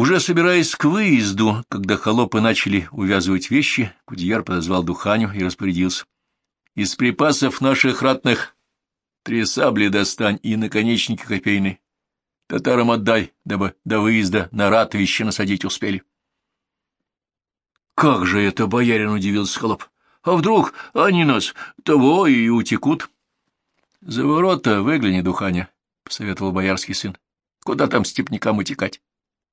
Уже собираясь к выезду, когда холопы начали увязывать вещи, Кудеяр подозвал Духаню и распорядился. — Из припасов наших ратных три сабли достань и наконечники копейные. Татарам отдай, дабы до выезда на ратовище насадить успели. — Как же это, боярин, — удивился холоп. — А вдруг они нас того и утекут? — За ворота выгляни, Духаня, — посоветовал боярский сын. — Куда там степнякам утекать?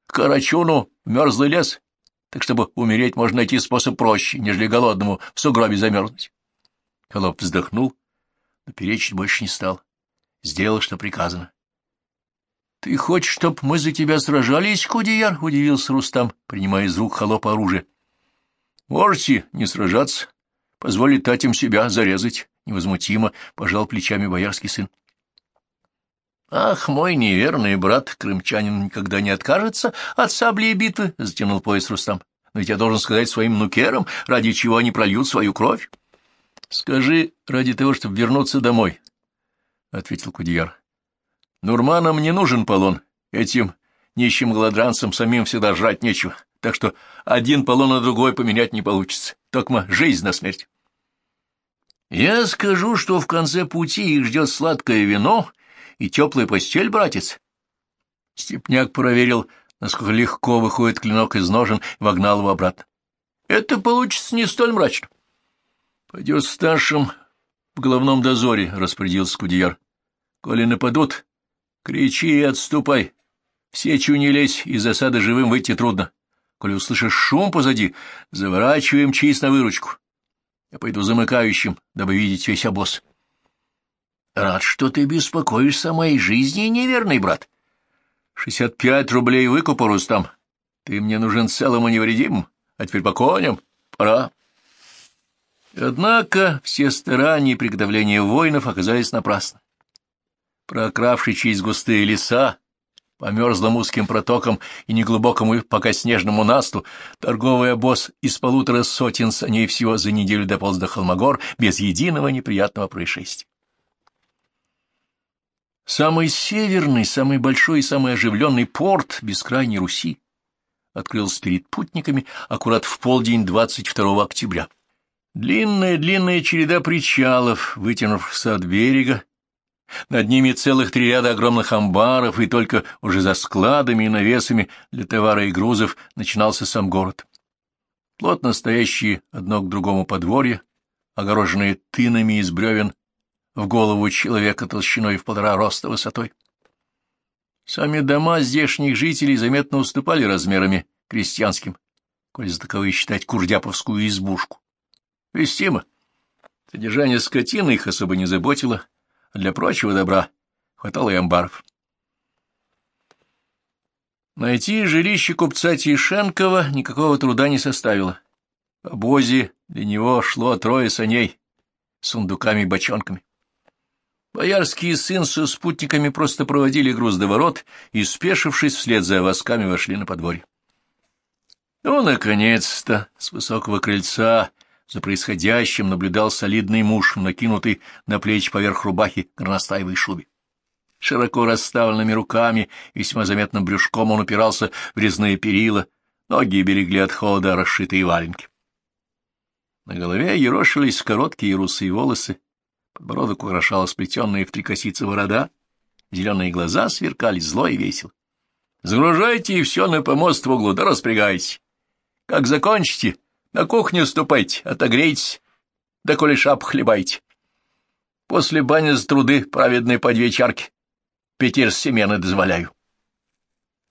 Карачуну в мерзлый лес, так чтобы умереть можно найти способ проще, нежели голодному в сугробе замерзнуть. Холоп вздохнул, но перечить больше не стал. Сделал, что приказано. — Ты хочешь, чтоб мы за тебя сражались, Кудияр? — удивился Рустам, принимая из рук холопа оружие. — Можете не сражаться, позволить татям себя зарезать, — невозмутимо пожал плечами боярский сын. — Ах, мой неверный брат, крымчанин никогда не откажется от сабли и битвы, — затянул пояс Рустам. — Но ведь я должен сказать своим нукерам, ради чего они прольют свою кровь. — Скажи, ради того, чтобы вернуться домой, — ответил Кудияр. — Нурманам не нужен полон. Этим нищим голодранцам самим всегда жрать нечего, так что один полон на другой поменять не получится. Только жизнь на смерть. — Я скажу, что в конце пути их ждет сладкое вино и теплая постель, братец. Степняк проверил, насколько легко выходит клинок из ножен, и вогнал его обратно. Это получится не столь мрачно. — Пойдет старшим в головном дозоре, — распорядился Кудияр. — Коли нападут, кричи и отступай. В сечу не лезь, из засады живым выйти трудно. Коли услышишь шум позади, заворачиваем чист на выручку. Я пойду замыкающим, дабы видеть весь обоз. Рад, что ты беспокоишься о моей жизни, неверный брат. Шестьдесят пять рублей выкупа, Рустам. Ты мне нужен целым и невредимым, а теперь по коням. Пора. Однако все старания и приготовления воинов оказались напрасны. Прокравшись через густые леса, по мерзлым узким протокам и неглубокому пока снежному насту, торговый обоз из полутора сотен саней всего за неделю дополз до Холмогор без единого неприятного происшествия. Самый северный, самый большой и самый оживленный порт бескрайней Руси открылся перед путниками аккурат в полдень 22 октября. Длинная-длинная череда причалов, вытянувшихся от берега, над ними целых три ряда огромных амбаров, и только уже за складами и навесами для товара и грузов начинался сам город. Плотно стоящие одно к другому подворья, огороженные тынами из бревен в голову человека толщиной в полтора роста высотой. Сами дома здешних жителей заметно уступали размерами крестьянским, коль за таковые считать курдяповскую избушку. Вестимо. Содержание скотины их особо не заботило, а для прочего добра хватало и амбаров. Найти жилище купца Тишенкова никакого труда не составило. В обозе для него шло трое саней с сундуками и бочонками. Боярский сын со спутниками просто проводили груз до ворот и, спешившись вслед за восками, вошли на подворье. Ну, наконец-то, с высокого крыльца за происходящим наблюдал солидный муж, накинутый на плечи поверх рубахи горностаевой шубе. Широко расставленными руками весьма заметным брюшком он упирался в резные перила, ноги берегли от холода расшитые валенки. На голове ерошились короткие русые волосы, Подбородок украшала сплетенная в три косицы борода, зеленые глаза сверкали зло и весело. — Загружайте и все на помост в углу, да распрягайте. Как закончите, на кухню ступайте, отогрейтесь, да коли шап хлебайте. После бани за труды праведные по две чарки. Петер с семены дозволяю.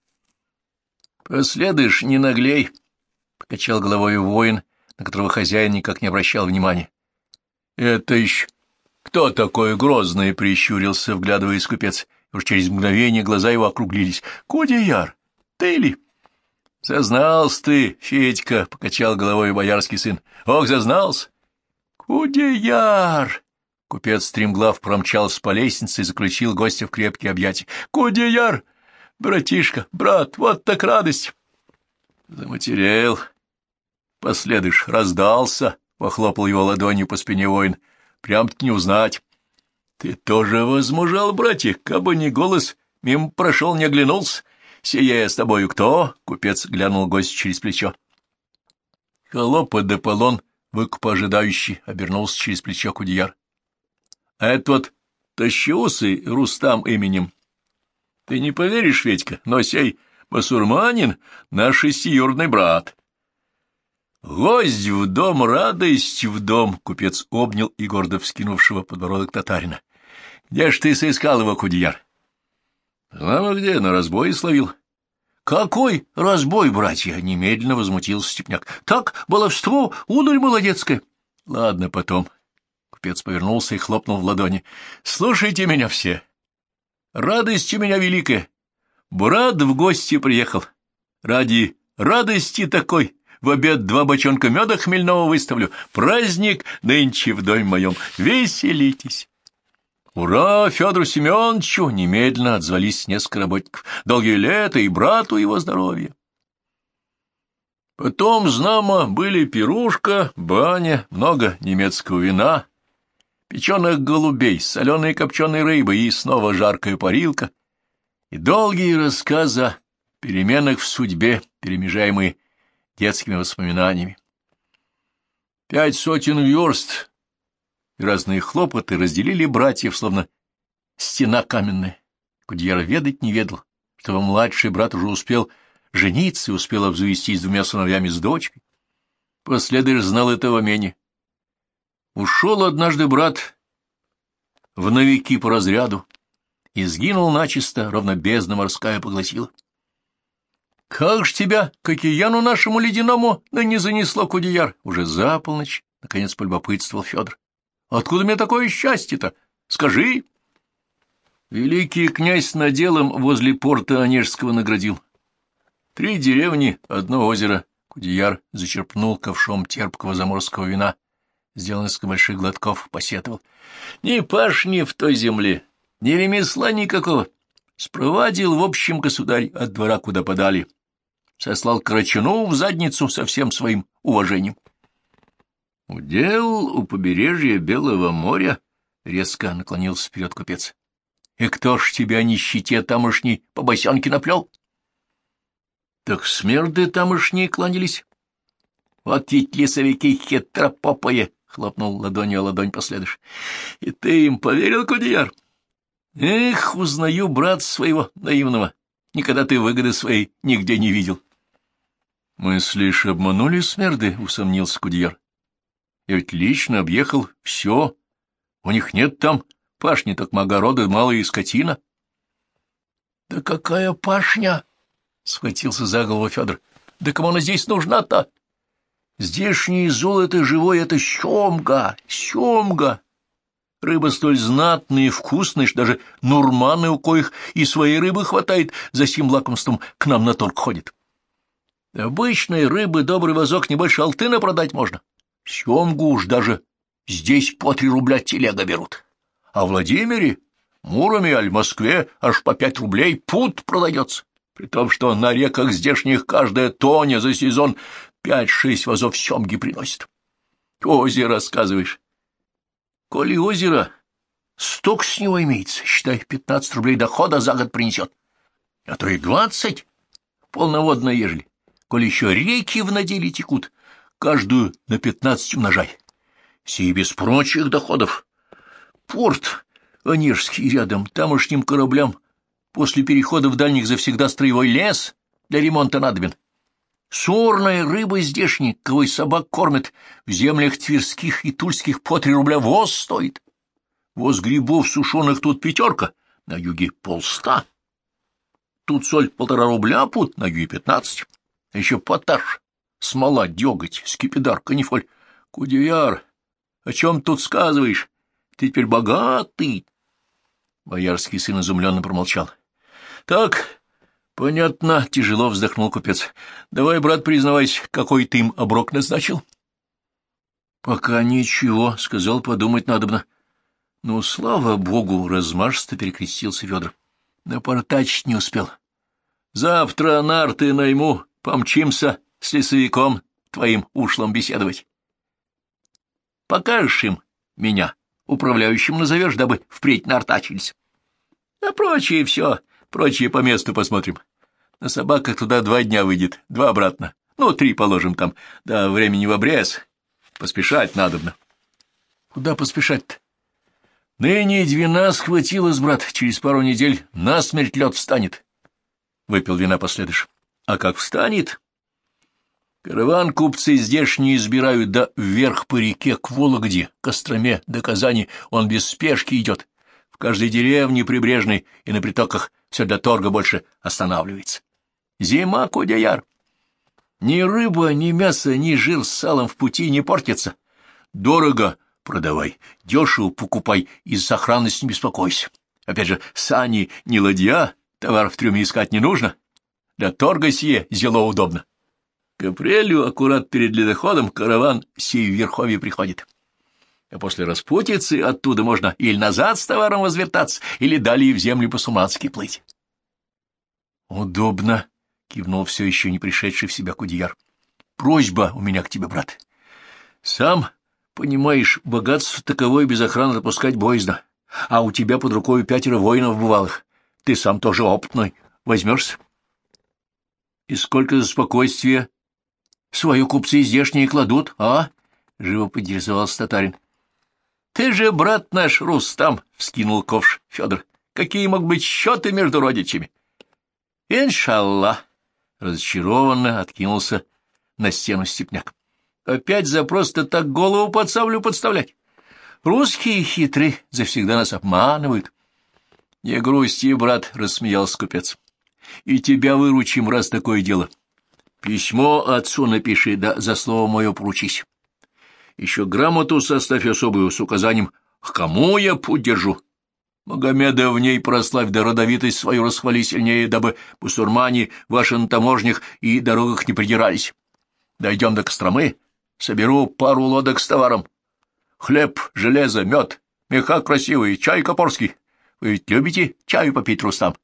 — Последуешь, не наглей, — покачал головой воин, на которого хозяин никак не обращал внимания. — Это еще «Кто такой грозный?» — прищурился, вглядываясь купец. Уж через мгновение глаза его округлились. «Кудеяр, ты ли?» «Зазнался ты, Федька!» — покачал головой боярский сын. «Ох, зазнался!» «Кудеяр!» Купец стремглав промчался по лестнице и заключил гостя в крепкие объятия. «Кудеяр! Братишка, брат, вот так радость!» «Заматерел! Последыш, раздался!» — похлопал его ладонью по спине воин. Прям-таки не узнать. Ты тоже возмужал, братик, кабы не голос, мимо прошел, не оглянулся. сие с тобою кто? — купец глянул гость через плечо. Холоп Аполлон, выкупа ожидающий, обернулся через плечо Кудияр. — А это вот тащиусый Рустам именем. Ты не поверишь, Федька, но сей басурманин — наш шестиюрный брат. Гость в дом, радость в дом, — купец обнял и гордо вскинувшего подбородок татарина. — Где ж ты сыскал его, Кудияр? — Знамо где, на разбой словил. — Какой разбой, братья? — немедленно возмутился Степняк. — Так, баловство, удаль молодецкая. — Ладно, потом. Купец повернулся и хлопнул в ладони. — Слушайте меня все. Радость у меня великая. Брат в гости приехал. Ради радости такой в обед два бочонка меда хмельного выставлю. Праздник нынче в доме моем. Веселитесь. «Ура, Федору Семеновичу!» — немедленно отзвались несколько работников. «Долгие лета и брату его здоровья!» Потом, знамо, были пирушка, баня, много немецкого вина, печеных голубей, соленой копченой рыбы и снова жаркая парилка, и долгие рассказы о переменах в судьбе, перемежаемые детскими воспоминаниями. Пять сотен верст и разные хлопоты разделили братьев, словно стена каменная. Кудьяр ведать не ведал, что его младший брат уже успел жениться и успел обзавестись двумя сыновьями с дочкой. Последыш знал этого менее. Ушел однажды брат в новики по разряду и сгинул начисто, ровно бездна морская поглотила. — Как ж тебя к океану нашему ледяному да не занесло, Кудияр? Уже за полночь, — наконец полюбопытствовал Федор. — Откуда мне такое счастье-то? Скажи. Великий князь наделом возле порта Онежского наградил. Три деревни, одно озеро. Кудияр зачерпнул ковшом терпкого заморского вина, сделал несколько больших глотков, посетовал. — Ни пашни в той земле, ни ремесла никакого. Спровадил в общем государь от двора, куда подали сослал Крачуну в задницу со всем своим уважением. — Удел у побережья Белого моря, — резко наклонился вперед купец. — И кто ж тебя нищете тамошней по босенке наплел? — Так смерды тамошние кланялись. — Вот ведь лесовики хитропопые, — хлопнул ладонью о ладонь последыш. — И ты им поверил, Кудияр? Эх, узнаю брат своего наивного. Никогда ты выгоды своей нигде не видел. — Мы лишь обманули смерды, — усомнился Кудьяр. — Я ведь лично объехал все. У них нет там пашни, так огорода, малая скотина. — Да какая пашня? — схватился за голову Федор. — Да кому она здесь нужна-то? Здешнее золото живое — это семга, семга. Рыба столь знатная и вкусная, что даже нурманы, у коих и своей рыбы хватает, за сим лакомством к нам на торг ходит. Обычной рыбы добрый вазок не больше алтына продать можно. Семгу уж даже здесь по три рубля телега берут. А в Владимире, Муроме, аль Москве аж по пять рублей пут продается. При том, что на реках здешних каждая тоня за сезон пять-шесть вазов семги приносит. Озеро, рассказываешь. Коли озеро, сток с него имеется, считай, пятнадцать рублей дохода за год принесет. А то и двадцать, полноводно ежели коли еще реки в наделе текут, каждую на пятнадцать умножай. Сей без прочих доходов. Порт Онежский рядом, тамошним кораблям после перехода в дальних завсегда строевой лес для ремонта надобен. Сорная рыба здешняя, кого собак кормят, в землях тверских и тульских по три рубля воз стоит. Воз грибов сушеных тут пятерка, на юге полста. Тут соль полтора рубля пут, на юге пятнадцать а еще поташ, смола, деготь, скипидар, канифоль. Кудеяр, о чем тут сказываешь? Ты теперь богатый. Боярский сын изумленно промолчал. — Так, понятно, — тяжело вздохнул купец. — Давай, брат, признавайся, какой ты им оброк назначил? — Пока ничего, — сказал, подумать надобно. — Ну, слава богу, — размашисто перекрестился Федор. — Напортачить не успел. — Завтра нарты найму, Помчимся с лесовиком твоим ушлом беседовать. Покажешь им меня, управляющим назовешь, дабы впредь нартачились. А прочее все, прочее по месту посмотрим. На собаках туда два дня выйдет, два обратно. Ну, три положим там, да времени в обрез. Поспешать надобно. Куда поспешать-то? Ныне двина схватилась, брат, через пару недель насмерть лед встанет. Выпил вина последыш. А как встанет? Караван купцы здешние избирают, да вверх по реке к Вологде, Костроме, до Казани он без спешки идет. В каждой деревне прибрежной и на притоках все для торга больше останавливается. Зима, Кудяяр. Ни рыба, ни мясо, ни жир с салом в пути не портятся. Дорого продавай, дешево покупай и за сохранность не беспокойся. Опять же, сани не ладья, товар в трюме искать не нужно. Для торга сие зело удобно. К апрелю, аккурат перед ледоходом, караван сей в Верховье приходит. А после распутицы оттуда можно или назад с товаром возвертаться, или далее в землю по-сумански плыть. — Удобно, — кивнул все еще не пришедший в себя Кудияр. — Просьба у меня к тебе, брат. Сам, понимаешь, богатство таковое без охраны допускать боязно, а у тебя под рукой пятеро воинов бывалых. Ты сам тоже опытный. Возьмешься? — И сколько за спокойствие свою купцы здешние кладут, а? — живо поинтересовался татарин. — Ты же брат наш, Рустам, — вскинул ковш Федор. — Какие могут быть счеты между родичами? — Иншаллах, — разочарованно откинулся на стену степняк. — Опять за просто так голову под подставлять. Русские хитрые завсегда нас обманывают. — Не грусти, брат, — рассмеялся купец. — И тебя выручим, раз такое дело. — Письмо отцу напиши, да за слово мое поручись. Еще грамоту составь особую с указанием, к кому я путь держу. Магомеда в ней прославь, да родовитость свою расхвали сильнее, дабы бусурмане ваши на таможнях и дорогах не придирались. Дойдем до Костромы, соберу пару лодок с товаром. Хлеб, железо, мед, меха красивые, чай копорский. Вы ведь любите чаю попить, Рустам?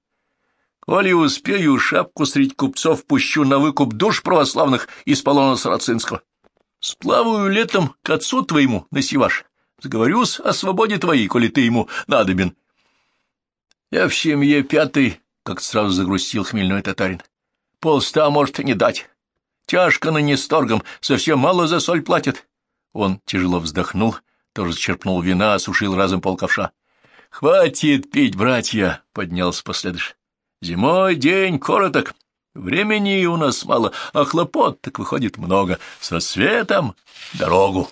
Коли успею, шапку средь купцов пущу на выкуп душ православных из полона Сарацинского. Сплаваю летом к отцу твоему на Сиваш. Сговорюсь о свободе твоей, коли ты ему надобен. Я в семье пятый, как сразу загрустил хмельной татарин. Полста может не дать. Тяжко на несторгом, совсем мало за соль платят. Он тяжело вздохнул, тоже черпнул вина, осушил разом полковша. — Хватит пить, братья! — поднялся последыш. Зимой день короток, времени у нас мало, а хлопот так выходит много. Со светом дорогу.